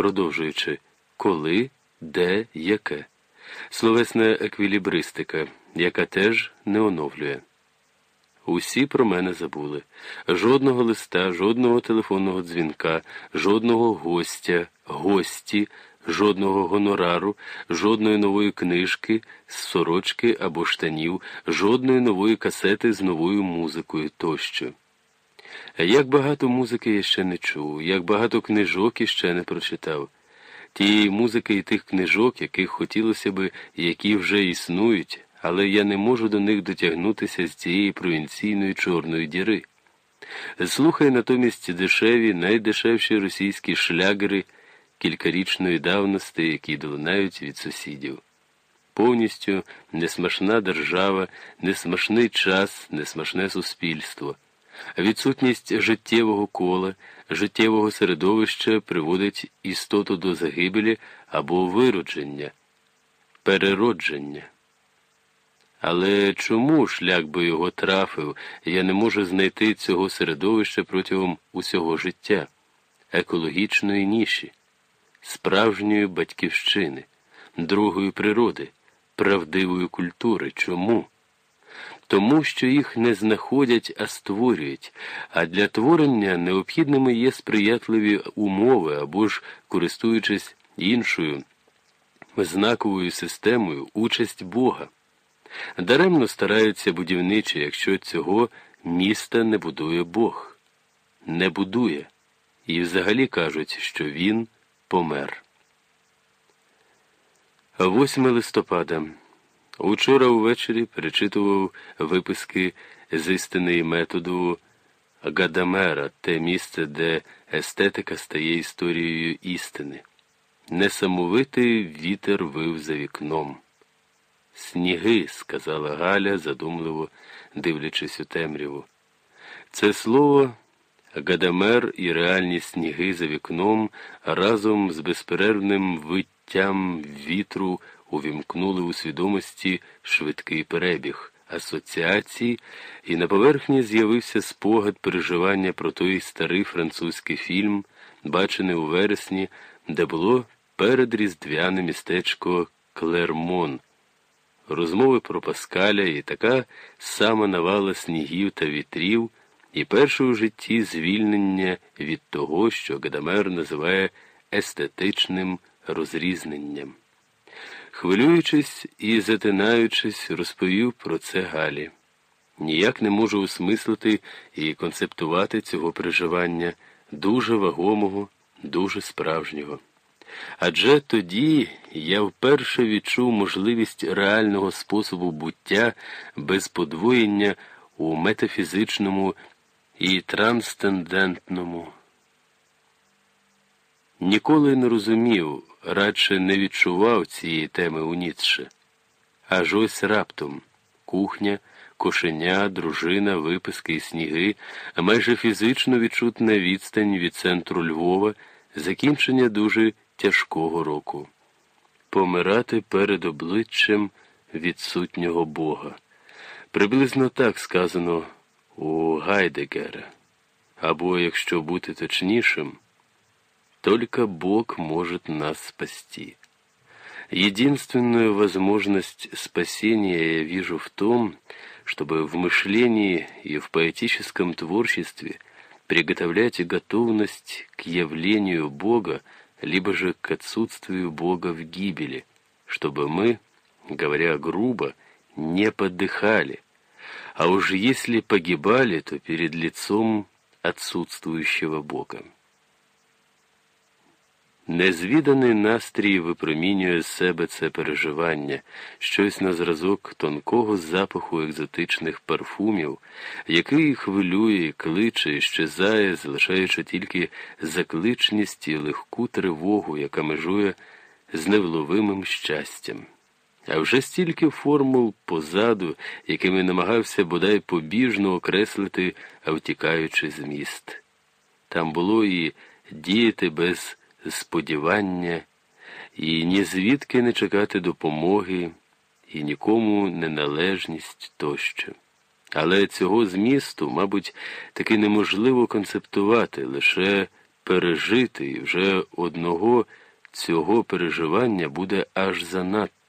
продовжуючи коли, де, яке, словесна еквілібристика, яка теж не оновлює. Усі про мене забули. Жодного листа, жодного телефонного дзвінка, жодного гостя, гості, жодного гонорару, жодної нової книжки, з сорочки або штанів, жодної нової касети з новою музикою тощо. Як багато музики я ще не чув, як багато книжок іще не прочитав. Тієї музики і тих книжок, яких хотілося би, які вже існують, але я не можу до них дотягнутися з цієї провінційної чорної діри. Слухай натомість дешеві, найдешевші російські шлягери кількарічної давності, які долунають від сусідів. Повністю несмашна держава, несмашний час, несмашне суспільство. Відсутність життєвого кола, життєвого середовища приводить істоту до загибелі або виродження, переродження. Але чому шлях би його трафив, я не можу знайти цього середовища протягом усього життя, екологічної ніші, справжньої батьківщини, другої природи, правдивої культури? Чому? Тому що їх не знаходять, а створюють, а для творення необхідними є сприятливі умови або ж, користуючись іншою знаковою системою, участь Бога. Даремно стараються будівничі, якщо цього міста не будує Бог, не будує, і взагалі кажуть, що він помер. 8 листопада. Учора увечері перечитував виписки з істини методу Гадамера, те місце, де естетика стає історією істини. Несамовитий вітер вив за вікном. Сніги, сказала Галя, задумливо дивлячись у темряву. Це слово Гадамер і реальні сніги за вікном разом з безперервним виттям вітру увімкнули у свідомості швидкий перебіг асоціації, і на поверхні з'явився спогад переживання про той старий французький фільм, бачений у вересні, де було передріздвяне містечко Клермон розмови про Паскаля і така сама навала снігів та вітрів, і перше у житті звільнення від того, що Гадамер називає естетичним розрізненням. Хвилюючись і затинаючись, розповів про це Галі. Ніяк не можу осмислити і концептувати цього переживання дуже вагомого, дуже справжнього. Адже тоді я вперше відчув можливість реального способу буття без подвоєння у метафізичному і трансцендентному. Ніколи не розумів, радше не відчував цієї теми у Ніцше. Аж ось раптом кухня, кошеня, дружина, виписки і сніги, майже фізично відчутна відстань від центру Львова, закінчення дуже тяжкого року, помирати перед обличчям відсутнього Бога. Приблизно так сказано у Гайдегера. Або, якщо бути точнішим, только Бог может нас спасти. Единственную возможность спасения я вижу в том, чтобы в мышлении и в поэтическом творчестве приготовлять готовность к явлению Бога либо же к отсутствию Бога в гибели, чтобы мы, говоря грубо, не подыхали, а уж если погибали, то перед лицом отсутствующего Бога. Незвіданий настрій випромінює з себе це переживання, щось на зразок тонкого запаху екзотичних парфумів, який хвилює, кличе, щезає, залишаючи тільки закличність і легку тривогу, яка межує з невловимим щастям. А вже стільки формул позаду, якими намагався бодай побіжно окреслити, втікаючи з міст. Там було і діяти без сподівання, і ні звідки не чекати допомоги, і нікому неналежність тощо. Але цього змісту, мабуть, таки неможливо концептувати, лише пережити, і вже одного цього переживання буде аж занадто.